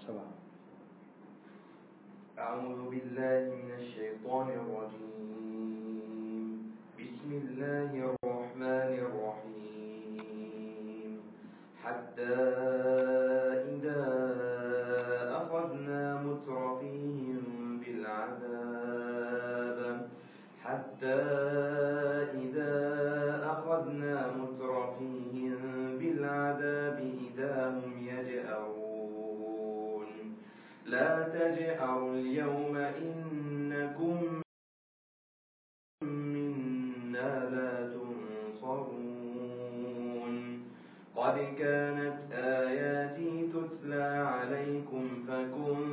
سبعة أعوذ بالله من الشيطان الرجيم. بسم الله الرحمن الرحيم. حتى عليكم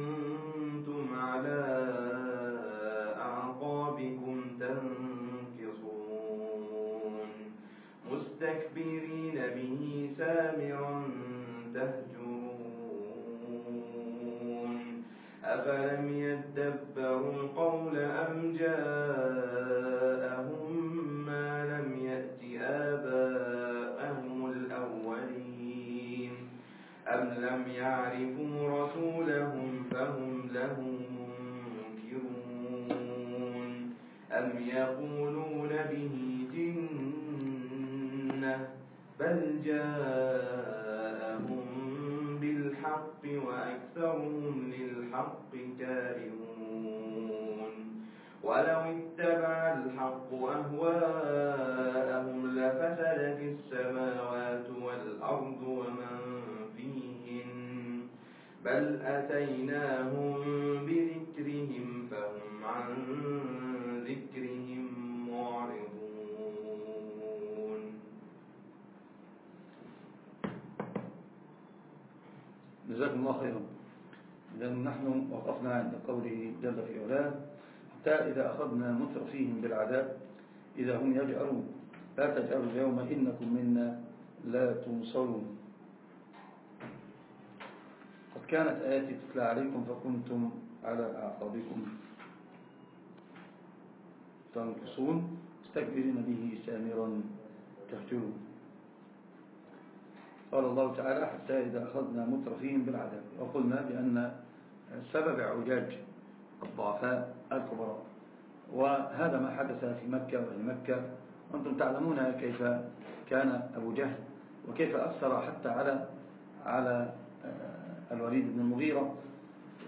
ولو اتبع الحق أهواءهم لفسدت السماوات والأرض ومن فيهن بل أتيناهم بذكرهم فهم عن ذكرهم معرضون جزاكم الله خيرا. إذا نحن وقفنا عند قوله جل في علاه حتى إذا أخذنا مترفيهم بالعذاب إذا هم يجأرون لا تجأروا اليوم إنكم منا لا تنصرون. قد كانت آياتي تتلى عليكم فكنتم على أعقابكم تنقصون. مستكبرين به سامرا تهجرون. قال الله تعالى حتى إذا أخذنا مترفين بالعذاب. وقلنا بأن سبب إعوجاج الضعفاء الكبراء وهذا ما حدث في مكة وفي مكة. وأنتم تعلمون كيف كان أبو جهل وكيف أثر حتى على على الوليد بن المغيرة.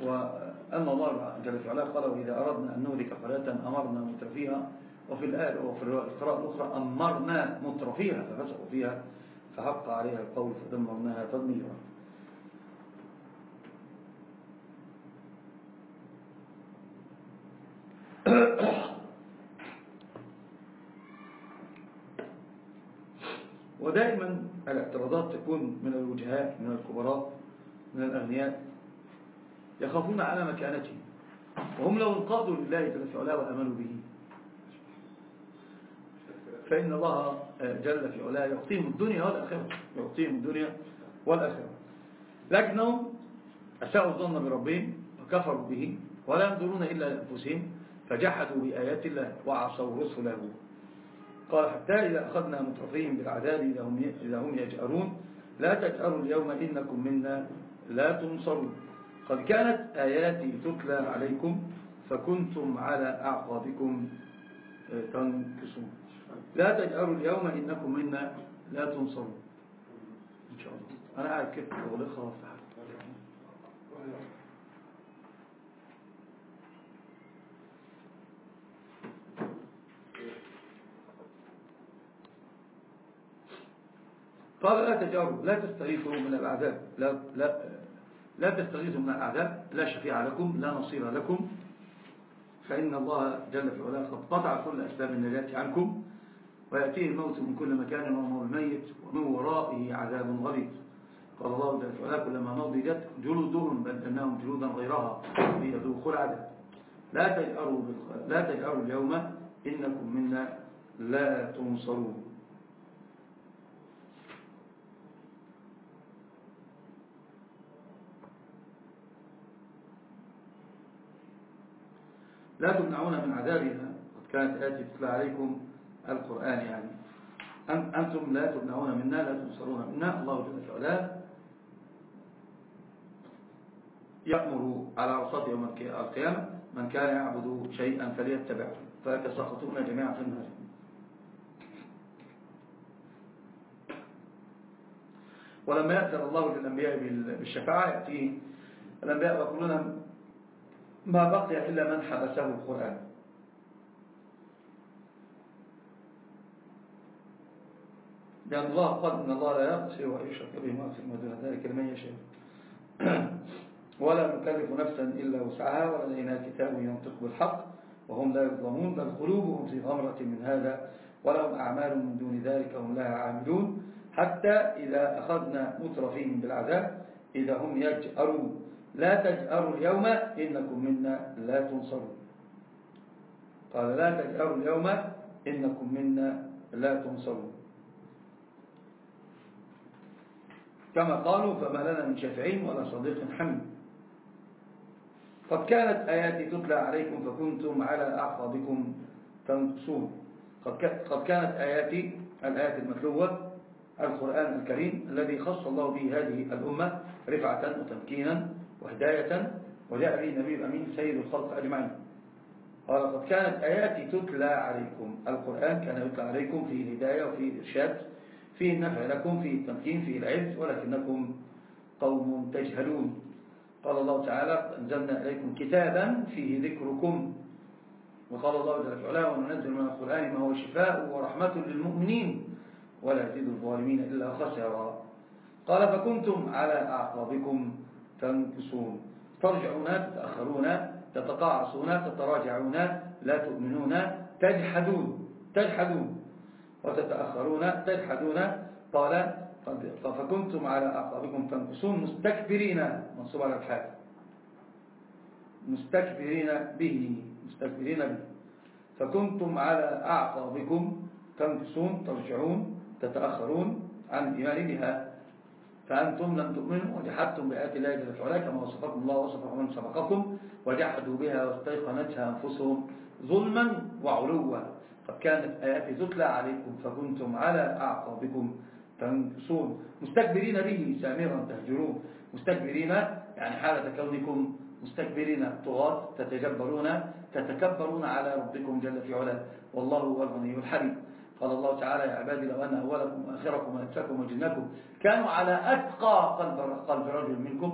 وأن الله جل في علاه قال وإذا أردنا أن نهلك قرية أمرنا مترفيها. وفي الآية وفي القراءة الأخرى أمرنا مترفيها ففسقوا فيها فحق عليها القول فدمرناها تدميرا. ودائما الاعتراضات تكون من الوجهاء من الكبراء من الأغنياء يخافون على مكانتهم وهم لو انقادوا لله جل في علاه وأمنوا به. فإن الله جل في علاه يعطيهم الدنيا والآخرة يعطيهم الدنيا والآخرة. لكنهم أساءوا الظن بربهم وكفروا به ولا ينظرون إلا لأنفسهم. فجحدوا بآيات الله وعصوا رسله. قال حتى إذا أخذنا مترفيهم بالعذاب إذا هم, يجأرون لا تجأروا اليوم إنكم منا لا تنصرون. قد كانت آياتي تتلى عليكم فكنتم على أعقابكم تنكسون. لا تجأروا اليوم إنكم منا لا تنصرون. إن شاء الله. أنا قاعد كده أغلقها وافتحها قال لا تجاروا لا تستغيثوا من الأعداء لا, لا, لا تستغيثوا من الأعداء لا شفيع لكم لا نصير لكم. فإن الله جل في علاه قد قطع كل أسباب النجاة عنكم ويأتيه الموت من كل مكان وهو الميت ومن ورائه عذاب غليظ. قال الله جل في علاه كلما نضجت جلودهم بدلناهم جلودا غيرها ليذوقوا العذاب. لا تجأروا, لا تجأروا اليوم إنكم منا لا تنصرون. لا تمنعون من عذابها. قد كانت آتي تتلى عليكم القرآن يعني. أنتم لا تمنعون منا لا تنصرون منا. الله جل وعلا يأمر على عصاة يوم القيامة من كان يعبد شيئا فليتبعه. فيتساقطون جميعا في النار. ولما يأثر الله للأنبياء بالشفاعة يأتيه الأنبياء يقولون ما بقي إلا من حبسه القرآن. لأن الله قال إن الله لا يغفر ويشرك به ويغفر ما دون ذلك لمن يشاء. ولا نكلف نفسا إلا وسعها ولدينا كتاب ينطق بالحق وهم لا يظلمون بل قلوبهم في غمرة من هذا ولهم أعمال من دون ذلك هم لها عاملون. حتى إذا أخذنا مترفين بالعذاب إذا هم يجأرون لا تجأروا اليوم إنكم منا لا تنصرون. قال لا تجأروا اليوم إنكم منا لا تنصرون. كما قالوا فما لنا من شافعين ولا صديق حميد. قد كانت آياتي تتلى عليكم فكنتم على أعقابكم تنقصون. قد كانت آياتي الآيات المتلوة القرآن الكريم الذي خص الله به هذه الأمة رفعة وتمكينا وهداية وجاء به النبي الأمين سيد الخلق أجمعين. قال قد كانت آياتي تتلى عليكم. القرآن كان يتلى عليكم فيه الهداية وفيه الإرشاد فيه النفع لكم فيه التمكين فيه العز ولكنكم قوم تجهلون. قال الله تعالى أنزلنا إليكم كتابا فيه ذكركم. وقال الله جل وعلا وننزل من القرآن ما هو شفاء ورحمة للمؤمنين ولا يزيد الظالمين إلا خسرا قال فكنتم على أعقابكم. تنكسون. ترجعون تتأخرون تتقاعصون تتراجعون لا تؤمنون تجحدون تجحدون. وتتأخرون تجحدون. قال فكنتم على أعقابكم تنكسون مستكبرين. منصوب على الحال مستكبرين به مستكبرين به. فكنتم على أعقابكم تنكسون ترجعون تتأخرون عن الإيمان بها فأنتم لم تؤمنوا وجحدتم بآيات الله جل وعلا كما وصفكم الله وصف من سبقكم وجحدوا بها واستيقنتها أنفسهم ظلما وعلوا. قد كانت آياتي تتلى عليكم فكنتم على أعقابكم تنقصون مستكبرين به سامرا تهجرون. مستكبرين يعني حالة كونكم مستكبرين طغاة تتجبرون تتكبرون على ربكم جل في علاه والله هو الغني الحليم قال الله تعالى يا عبادي لو أن أولكم وآخركم وأنساكم وجنكم كانوا على أتقى قلب, قلب رجل منكم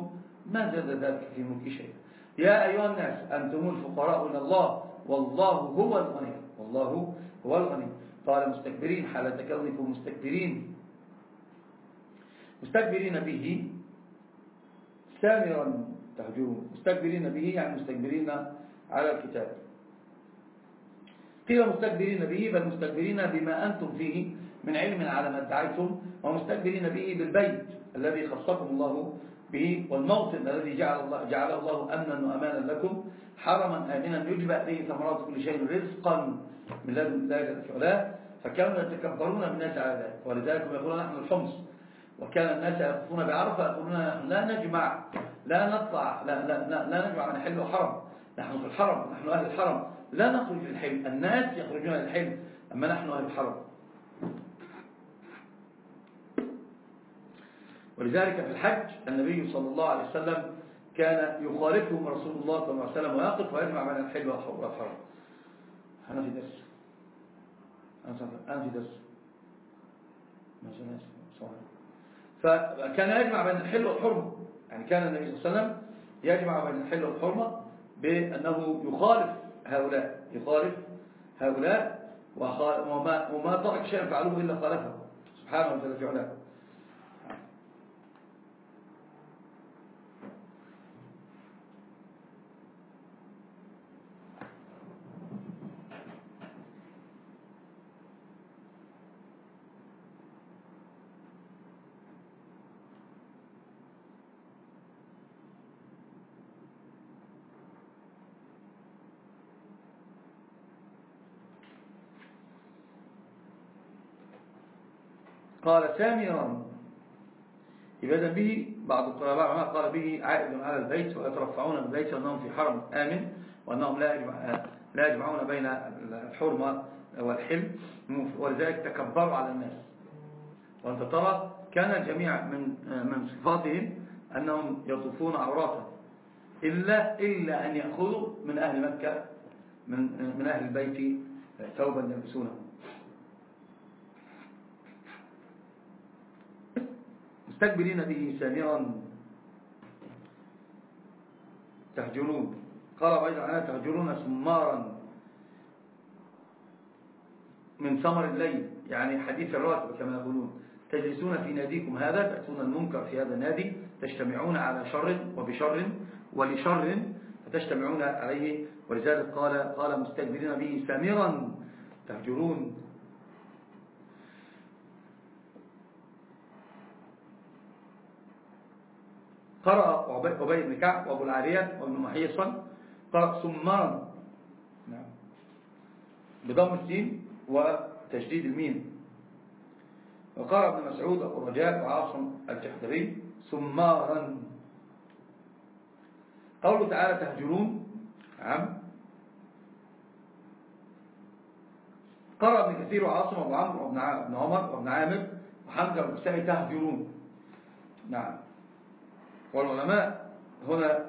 ما زاد ذلك في ملك شيء. يا أيها الناس أنتم الفقراء إلى الله والله هو الغني والله هو الغني قال مستكبرين حالة كونكم مستكبرين. مستكبرين به سامرا تهجرون. مستكبرين به يعني مستكبرين على الكتاب. قيل مستكبرين به بل مستكبرين بما أنتم فيه من علم على ما ادعيتم ومستكبرين به بالبيت الذي خصكم الله به والموطن الذي جعل الله, جعل الله أمنا وأمانا لكم حرما آمنا. يجبأ به ثمرات كل شيء رزقا من لدن الله جل في فكانوا يتكبرون بالناس على ذلك. ولذلك يقولون نحن الحمص. وكان الناس يقفون بعرفة يقولون نحن لا نجمع لا نطلع لا, لا, لا, لا نجمع من حل وحرم نحن في الحرم نحن أهل الحرم. لا نخرج للحلم الناس يخرجون للحلم أما نحن أهل الحرم. ولذلك في الحج النبي صلى الله عليه وسلم كان يخالفهم رسول الله صلى الله عليه وسلم ويقف ويجمع بين الحل والحرم. أنا في درس. أنا في درس. فكان يجمع بين الحل والحرمة. يعني كان النبي صلى الله عليه وسلم يجمع بين الحل والحرمة بأنه يخالف هؤلاء يخالف هؤلاء وما, ترك شيئا فعلوه إلا خالفه. سبحانه وتعالى في علاه قال سامرا. إذا به بعض القرآن قال به عائد على البيت ويترفعون بالبيت وأنهم في حرم آمن وأنهم لا لا يجمعون بين الحرمة والحلم ولذلك تكبروا على الناس. وأنت ترى كان الجميع من من صفاتهم أنهم يطوفون عوراتا إلا, إلا أن يأخذوا من أهل مكة من, من أهل البيت ثوبا يلبسونه. مستكبرين به سامرا تهجرون. قال أيضا عنها تهجرون سمارا من ثمر الليل يعني حديث الراتب كما يقولون. تجلسون في ناديكم هذا تأتون المنكر في هذا النادي تجتمعون على شر وبشر ولشر فتجتمعون عليه. ولذلك قال قال مستكبرين به سامرا تهجرون. قرأ أبي بن كعب وأبو العالية وابن محيصا قرأ سمارا نعم. بضم السين وتشديد الميم. وقرأ ابن مسعود أبو الرجاء وعاصم الجحدري سمارا. قوله تعالى تهجرون. نعم. قرأ ابن كثير وعاصم وابو عمرو وابن عمر وابن عامر وحمزة والكسائي تهجرون. نعم. والعلماء هنا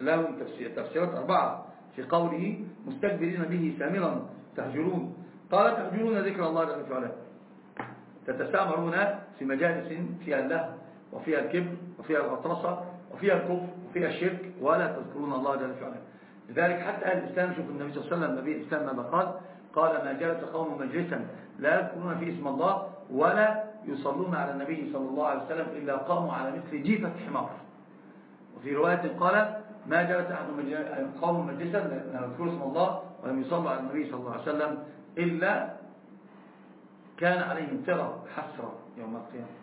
لهم تفسير تفسيرات أربعة في قوله مستكبرين به سامرا تهجرون. قال تهجرون ذكر الله جل وعلا. تتسامرون في مجالس فيها اللهو وفيها الكبر وفيها الغطرسة وفيها الكفر وفيها الشرك ولا تذكرون الله جل وعلا. لذلك حتى أهل الإسلام شوف النبي صلى الله عليه وسلم النبي الإسلام ماذا قال؟ قال ما جلس قوم مجلسا لا يذكرون فيه اسم الله ولا يصلون على النبي صلى الله عليه وسلم إلا قاموا على مثل جيفة حمار. وفي رواية قال ما جلس أحد قوم مجلسا لا يذكروا اسم الله ولم يصلوا على النبي صلى الله عليه وسلم إلا كان عليهم ترى حسرة يوم القيامة.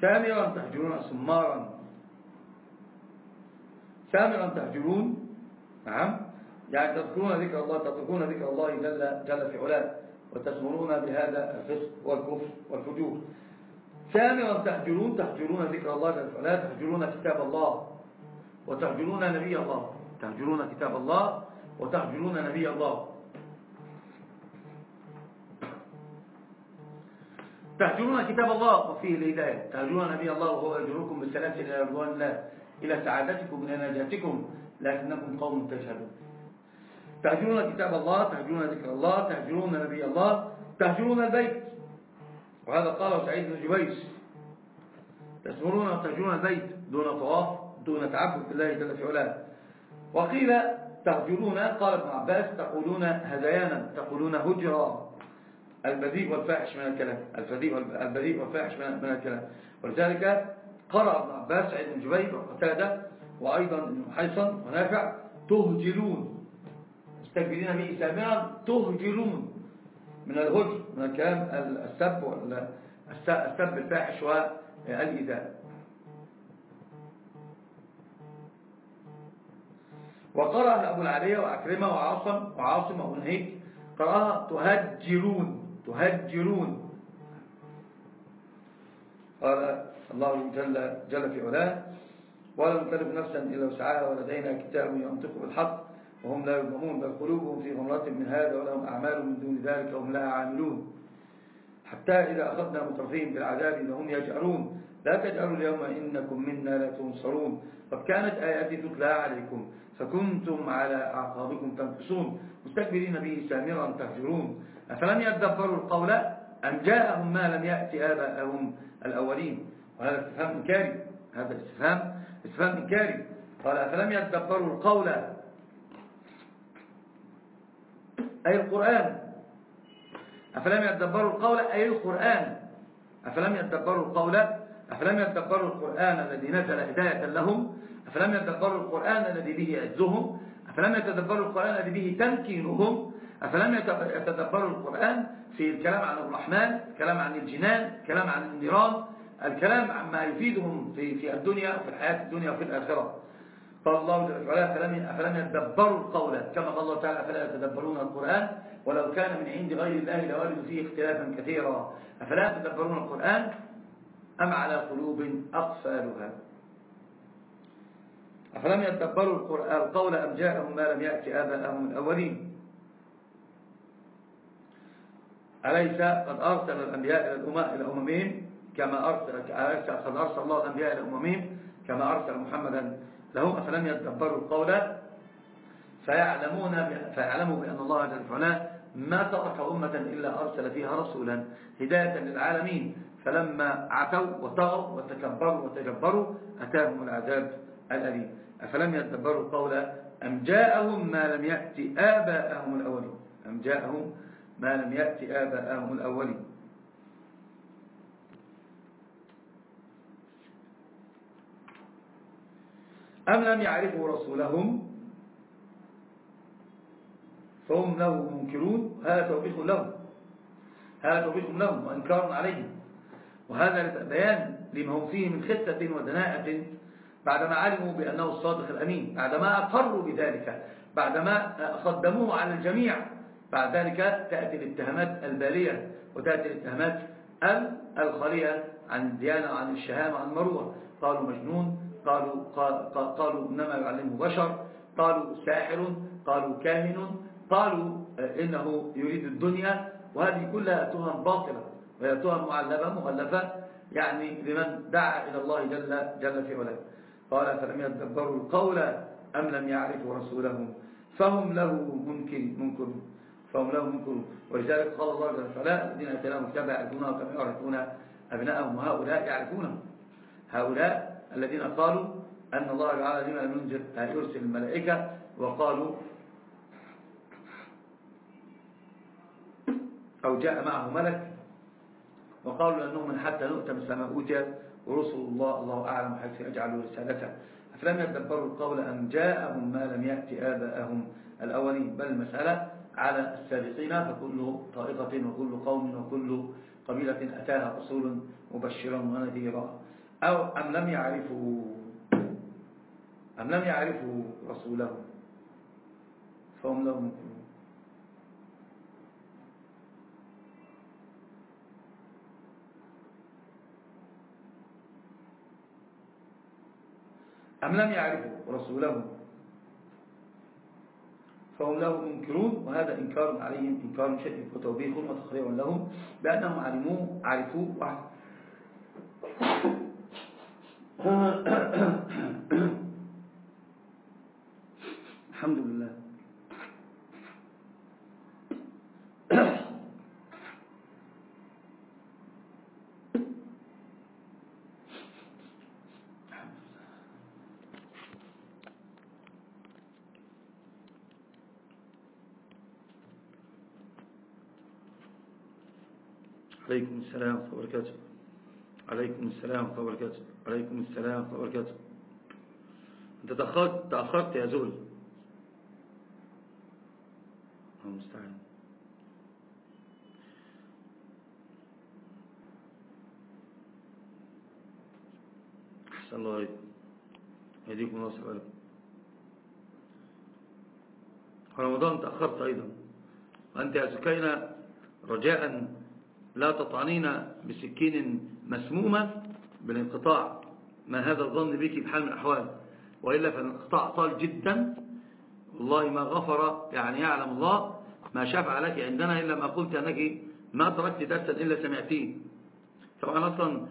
سامرا تهجرون سمارا. سامرا تهجرون نعم يعني تذكرون ذكر الله تتركون ذكر الله جل, جل في علاه. وتسمرون بهذا الفسق والكفر والفجور. سامرا تهجرون تهجرون ذكر الله جل في علاه تهجرون كتاب الله وتهجرون نبي الله. تهجرون كتاب الله وتهجرون نبي الله. تهجرون كتاب الله وفيه الهداية. تهجرون نبي الله وهو يجركم بالسلاسل إلى رضوان الله إلى سعادتكم إلى نجاتكم لكنكم قوم تجهلون. تهجرون كتاب الله تهجرون ذكر الله تهجرون نبي الله تهجرون البيت. وهذا قاله سعيد بن جبيس تسمرون وتهجرون البيت دون طواف دون تعبد بالله جل في علاه. وقيل تهجرون قال ابن عباس تقولون هذيانا تقولون هجرا. البذيء والفاحش من الكلام البذيء والفاحش من الكلام. ولذلك قرأ ابن عباس سعيد بن جبير وقتادة وأيضا ابن حيصن ونافع تهجلون مستكبرين به سامعا تهجلون من الهجر من الكلام السب السب الفاحش والإيذاء. وقرأ أبو العلية وأكرمة وعاصم وعاصم وابن هيك قرأها تهجرون تهجرون. قال الله جل, جل في علاه ولا نكلف نفسا إلا وسعها ولدينا كتاب ينطق بالحق وهم لا يظلمون بل قلوبهم في غمرة من هذا ولهم أعمال من دون ذلك وهم لها عاملون حتى إذا أخذنا مترفين بالعذاب لهم يجأرون لا تجأروا اليوم إنكم منا لا تنصرون. قد كانت آياتي تتلى عليكم فكنتم على أعقابكم تنقصون مستكبرين به سامرا تهجرون. أفلم يدبروا القول أم جاءهم ما لم يأتي آباءهم الأولين؟ وهذا استفهام إنكاري. هذا استفهام استفهام إنكاري. قال أفلم يدبروا القول أي القرآن؟ أفلم يدبروا القول أي القرآن؟ أفلم يدبروا القول؟ أفلم يدبروا القرآن الذي نزل هداية لهم؟ أفلم يدبروا القرآن الذي به عزهم؟ أفلم يتدبروا القرآن الذي به تمكينهم؟ أفلم يتدبروا القرآن في الكلام عن الرحمن الكلام عن الجنان الكلام عن النيران الكلام عما يفيدهم في في الدنيا وفي الحياة الدنيا وفي الآخرة. قال الله تعالى فلم أفلم يتدبروا القول. كما قال الله تعالى فلا يتدبرون القرآن؟ ولو كان من عند غير الله لوجدوا فيه اختلافا كثيرا. أفلا يتدبرون القرآن أم على قلوب أقفالها؟ أفلم يتدبروا القول أم جاءهم ما لم يأتي آباءهم الأولين؟ أليس قد أرسل الأنبياء إلى أممهم كما أرسل قد أرسل الله الأنبياء إلى أممهم كما أرسل محمدا لهم أفلم يتدبروا القول؟ فيعلمون فيعلموا بأن الله جل وعلا ما ترك أمة إلا أرسل فيها رسولا هداية للعالمين. فلما عتوا وطغوا وتكبروا وتجبروا أتاهم العذاب الأليم. أفلم يتدبروا القول؟ أم جاءهم ما لم يأتي آباءهم الأولين؟ أم جاءهم ما لم يأتي آباءهم الأولين؟ أم لم يعرفوا رسولهم؟ فهم له منكرون. هذا توبيخ لهم. هذا توبيخ لهم وإنكار عليهم. وهذا بيان لما هم فيه من خسة ودناءة بعدما علموا بأنه الصادق الأمين بعدما أقروا بذلك بعدما صدموه على الجميع. بعد ذلك تأتي الاتهامات البالية وتأتي الاتهامات الخالية عن الديانة وعن الشهامة وعن المروة قالوا مجنون. قالوا, قالوا إنما يعلمه بشر قالوا ساحر قالوا كاهن قالوا إنه يريد الدنيا وهذه كلها تهم باطلة وهي تهم معلبة مغلفة يعني لمن دعا إلى الله جل, جل في علاه. قال فلم يتدبروا القول أم لم يعرفوا رسولهم فهم له منكر منكر فهم له منكر. ولذلك قال الله جل وعلا الذين اتيناهم الكتاب يعرفونه كما يعرفون أبنائهم وهؤلاء يعرفونه هؤلاء الذين قالوا أن الله تعالى لما لم ينزل يرسل الملائكة وقالوا أو جاء معه ملك وقالوا أنهم حتى نؤتى مثل ما أوتي ورسل الله الله أعلم حيث يجعل رسالته. أفلم يتدبروا القول أم جاءهم ما لم يأتي آباءهم الأولين؟ بل المسألة على السابقين فكل طائفة وكل قوم وكل قبيلة أتاها رسول مبشرا ونذيرا. أو أم لم يعرفوا أم لم يعرفوا رسولهم فهم لهم. أم لم يعرفوا رسولهم فهم له منكرون وهذا إنكار عليهم إنكار شديد وتوبيخ وتخريع لهم بأنهم علموه عرفوه الحمد لله. عليكم السلام ورحمة الله وبركاته. عليكم السلام ورحمة الله وبركاته. عليكم السلام ورحمة الله وبركاته. أنت تأخرت تأخرت يا زول. المستعان. أحسن الله عليكم يهديكم الله سبحانه رمضان تأخرت أيضا. وأنت يا سكينة رجاء لا تطعنين بسكين مسمومة بالانقطاع. ما هذا الظن بك بحال من الأحوال؟ وإلا فالانقطاع طال جدا. والله ما غفر يعني يعلم الله ما شفع لك عندنا إلا ما قلت أنك ما تركت درسا إلا سمعتيه. طبعا أصلا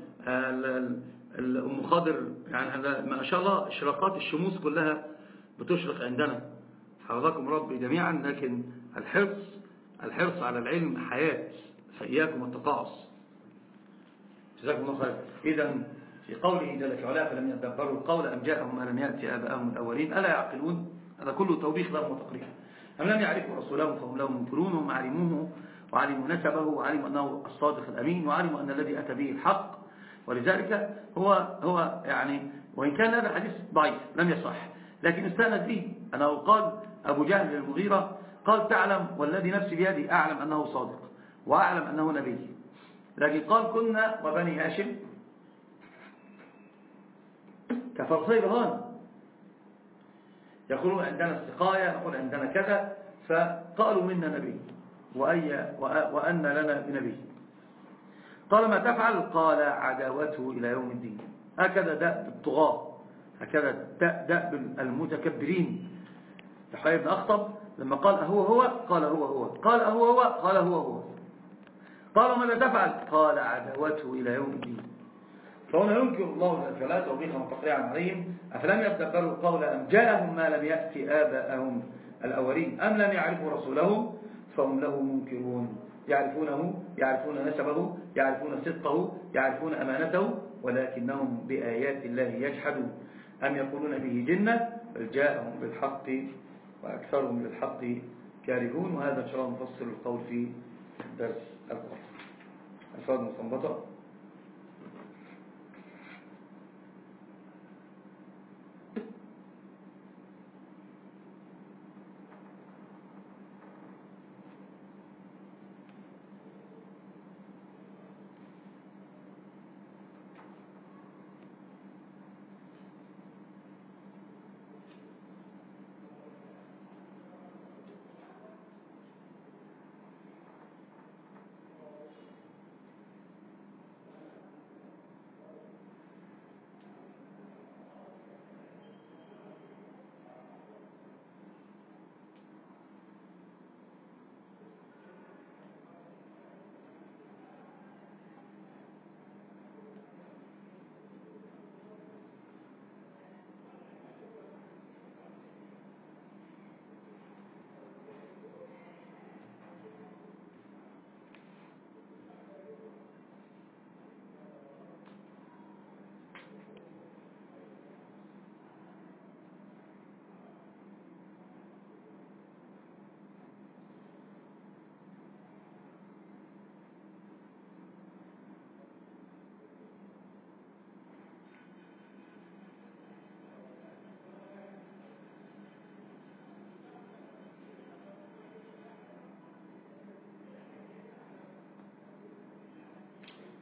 الأم خاضر يعني ما شاء الله إشراقات الشموس كلها بتشرق عندنا. حفظكم ربي جميعا لكن الحرص الحرص على العلم حياة. فإياكم التقاعس جزاكم الله خير. إذا في قوله جل وعلا فلم يدبروا القول أم جاءهم ما لم يأتي آباءهم الأولين؟ ألا يعقلون؟ هذا كله توبيخ لهم وتقرير. أم لم يعرفوا رسولهم فهم لهم منكرون وهم علموه وعلموا نسبه وعلموا أنه الصادق الأمين وعلموا أن الذي أتى به الحق. ولذلك هو هو يعني وإن كان هذا الحديث ضعيف لم يصح. لكن استند به أنه قال أبو جهل المغيرة قال تعلم والذي نفسي بيدي أعلم أنه صادق وأعلم أنه نبي. لكن قال كنا وبني هاشم. كفرسي رهان يقولون عندنا السقاية نقول عندنا كذا فقالوا منا نبي. وأي وأن لنا بنبي. قال ما تفعل؟ قال عداوته إلى يوم الدين. هكذا دأب الطغاة هكذا دأب المتكبرين يحيى بن أخطب لما قال أهو هو قال هو هو. قال أهو هو قال هو هو. قال ماذا تفعل؟ قال عداوته إلى يوم الدين. فهنا ينكر الله الفعلاء توبيخا وتقريعا عليهم. أفلم يتدبروا القول أم جاءهم ما لم يأتي آباءهم الأولين؟ أم لم يعرفوا رسولهم فهم له منكرون. يعرفونه يعرفون نسبه يعرفون صدقه يعرفون أمانته ولكنهم بآيات الله يجحدون. أم يقولون به جنة؟ بل جاءهم بالحق وأكثرهم للحق كارهون. وهذا إن شاء الله نفصل القول في درس القرآن الفاظ مستنبطة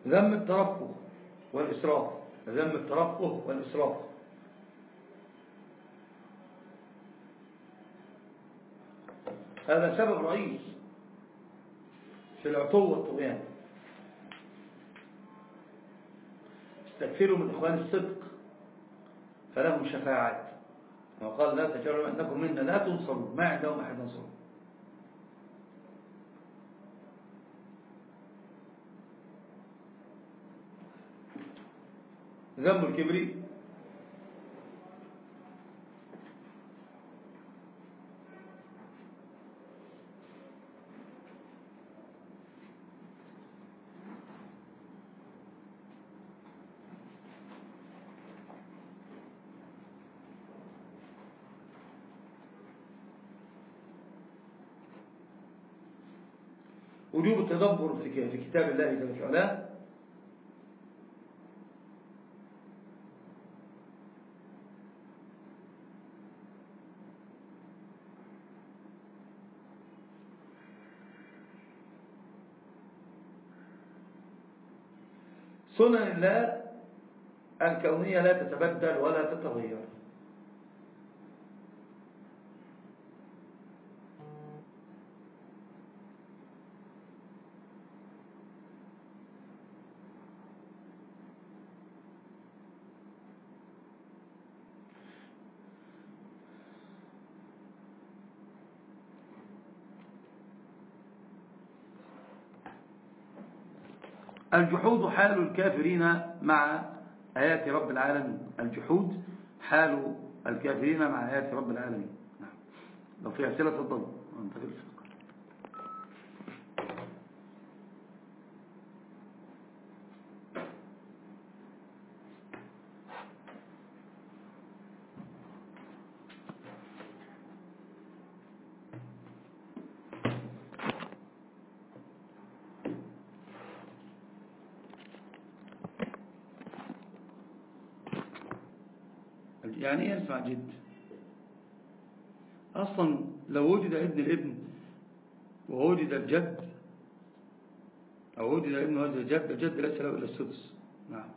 ذم الترفه والإسراف. ذم الترفه والإسراف. هذا سبب رئيس في العطو والطغيان. استكثروا من إخوان الصدق فلهم شفاعات. وقال لا تجعلوا أنكم منا لا تنصروا ما عندهم أحد ينصروا ذم الكبري. وجوب التدبر في كتاب الله جل وعلا. سنن الله الكونية لا تتبدل ولا تتغير. الجحود حال الكافرين مع آيات رب العالمين. الجحود حال الكافرين مع آيات رب العالمين. نعم. لو في أسئلة تفضل. يعني إيه ينفع جد؟ أصلا لو وجد ابن الابن ووجد الجد أو وجد ابن وجد الجد الجد ليس له إلا السدس. نعم.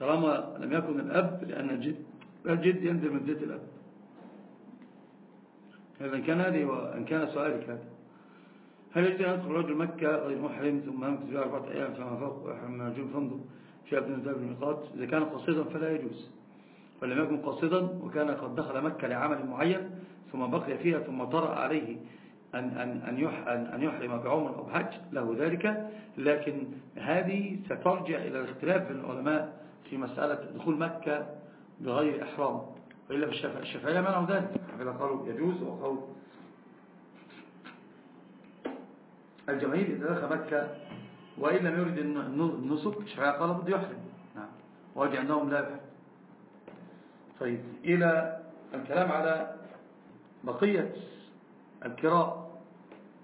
طالما لم يكن الأب لأن الجد الجد ينزل من ذات الأب. إذا كان هذه وإن كان سؤالك هذا. هل يجب أن يدخل رجل مكة غير محرم ثم يمكث فيها أربعة أيام فما فوق فانظر. في أبن ذاب الميقات إذا كان قصيدا فلا يجوز. ولم يكن قصيدا وكان قد دخل مكة لعمل معين ثم بقي فيها ثم طرأ عليه أن, أن, أن, أن يحرم بعمر أو بحج له ذلك. لكن هذه سترجع إلى الاختلاف بين العلماء في مسألة دخول مكة بغير إحرام. وإلا الشافعية منعوا ذلك. الشافعية قالوا يجوز وقالوا الجماهير إذا دخل مكة وإن لم يرد النسك الشافعية قالوا بده يحرم نعم. وجه أنهم لا يحرم طيب إلى الكلام على بقية الكراء